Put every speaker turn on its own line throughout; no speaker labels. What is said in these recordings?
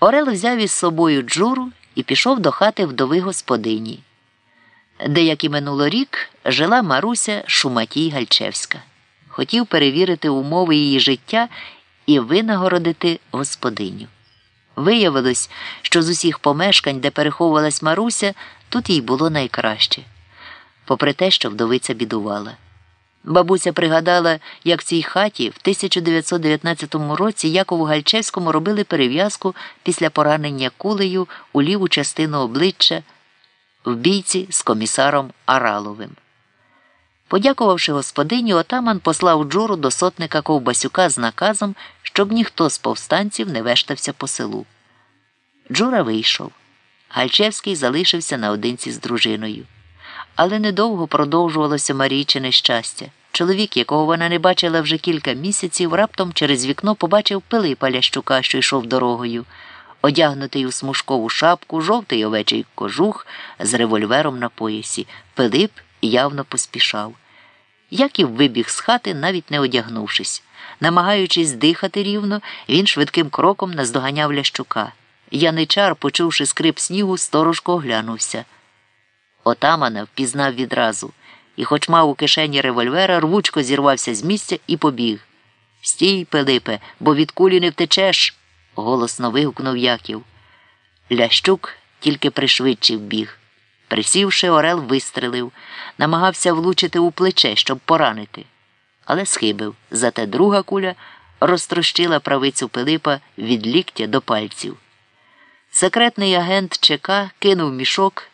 Орел взяв із собою джуру і пішов до хати вдови господині, де, як і минуло рік, жила Маруся Шуматій Гальчевська. Хотів перевірити умови її життя і винагородити господиню. Виявилось, що з усіх помешкань, де переховувалась Маруся, тут їй було найкраще, попри те, що вдовиця бідувала. Бабуся пригадала, як в цій хаті в 1919 році Якову Гальчевському робили перев'язку після поранення кулею у ліву частину обличчя в бійці з комісаром Араловим. Подякувавши господині, отаман послав джуру до сотника Ковбасюка з наказом, щоб ніхто з повстанців не вештався по селу. Джура вийшов. Гальчевський залишився наодинці з дружиною. Але недовго продовжувалося Марійчине щастя. Чоловік, якого вона не бачила вже кілька місяців, раптом через вікно побачив Пилипа Лящука, що йшов дорогою, одягнутий у смужкову шапку, жовтий овечий кожух з револьвером на поясі. Пилип явно поспішав. Яків вибіг з хати, навіть не одягнувшись. Намагаючись дихати рівно, він швидким кроком наздоганяв Лящука. Яничар, почувши скрип снігу, сторожко оглянувся. Отамана впізнав відразу і, хоч мав у кишені револьвера, рвучко зірвався з місця і побіг. Стій, Пилипе, бо від кулі не втечеш, голосно вигукнув Яків. Лящук тільки пришвидшив біг. Присівши, Орел вистрелив, намагався влучити у плече, щоб поранити. Але схибив, зате друга куля розтрощила правицю Пилипа від ліктя до пальців. Секретний агент ЧК кинув мішок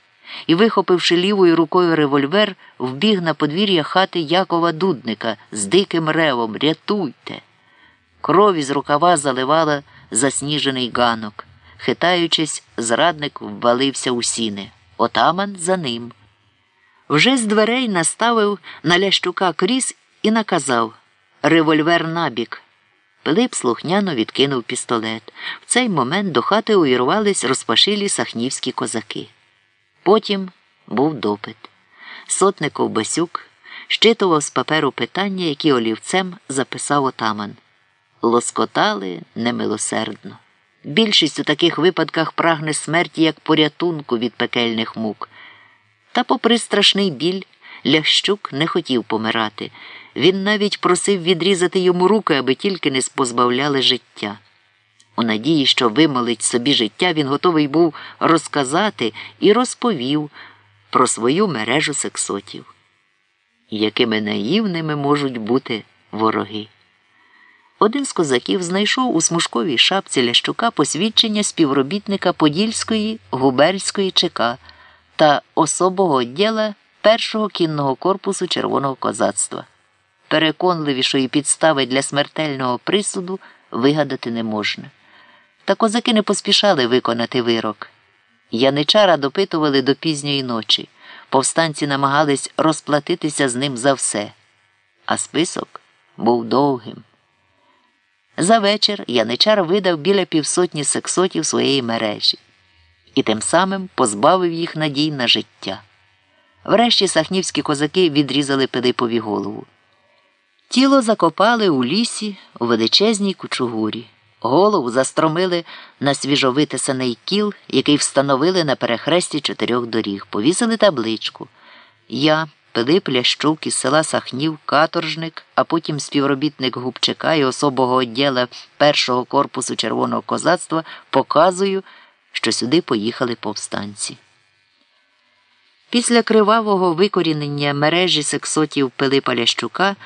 і, вихопивши лівою рукою револьвер, вбіг на подвір'я хати Якова Дудника з диким ревом Рятуйте. Кров із рукава заливала засніжений ганок. Хитаючись, зрадник ввалився у сіни. Отаман за ним. Вже з дверей наставив на лящука кріс і наказав револьвер набік. Пилип слухняно відкинув пістолет. В цей момент до хати увірвались розпашилі сахнівські козаки. Потім був допит. Сотник Ковбасюк щитував з паперу питання, які олівцем записав отаман. Лоскотали немилосердно. Більшість у таких випадках прагне смерті як порятунку від пекельних мук. Та, попри страшний біль, Лящук не хотів помирати. Він навіть просив відрізати йому руки, аби тільки не спозбавляли життя. У надії, що вимолить собі життя, він готовий був розказати і розповів про свою мережу сексотів, якими наївними можуть бути вороги. Один з козаків знайшов у смужковій шапці Лящука посвідчення співробітника Подільської губерської ЧК та особого діла першого кінного корпусу червоного козацтва. Переконливішої підстави для смертельного присуду вигадати не можна. Та козаки не поспішали виконати вирок. Яничара допитували до пізньої ночі. Повстанці намагались розплатитися з ним за все, а список був довгим. За вечір Яничар видав біля півсотні сексотів своєї мережі і тим самим позбавив їх надій на життя. Врешті сахнівські козаки відрізали Пилипові голову. Тіло закопали у лісі у величезній кучугурі. Голову застромили на свіжовитисаний кіл, який встановили на перехресті чотирьох доріг, повісили табличку. Я, Пилип Лящук із села Сахнів, каторжник, а потім співробітник Губчика і особого відділа першого корпусу червоного козацтва, показую, що сюди поїхали повстанці. Після кривавого викорінення мережі сексотів Пилипа Лящука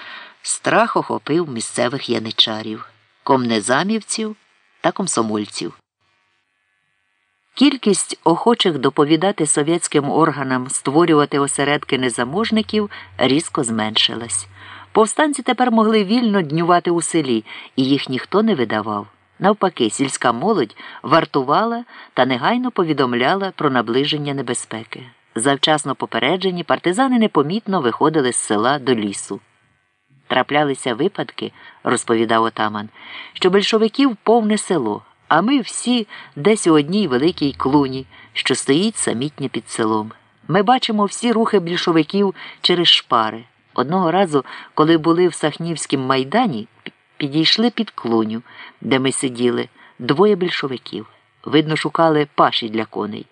страх охопив місцевих яничарів, комнезамівців та комсомольців. Кількість охочих доповідати совєтським органам створювати осередки незаможників різко зменшилась. Повстанці тепер могли вільно днювати у селі, і їх ніхто не видавав. Навпаки, сільська молодь вартувала та негайно повідомляла про наближення небезпеки. Завчасно попереджені партизани непомітно виходили з села до лісу. Траплялися випадки, розповідав отаман, що большевиків повне село, а ми всі десь у одній великій клуні, що стоїть самітня під селом. Ми бачимо всі рухи більшовиків через шпари. Одного разу, коли були в Сахнівському майдані, підійшли під клуню, де ми сиділи, двоє більшовиків. Видно, шукали паші для коней.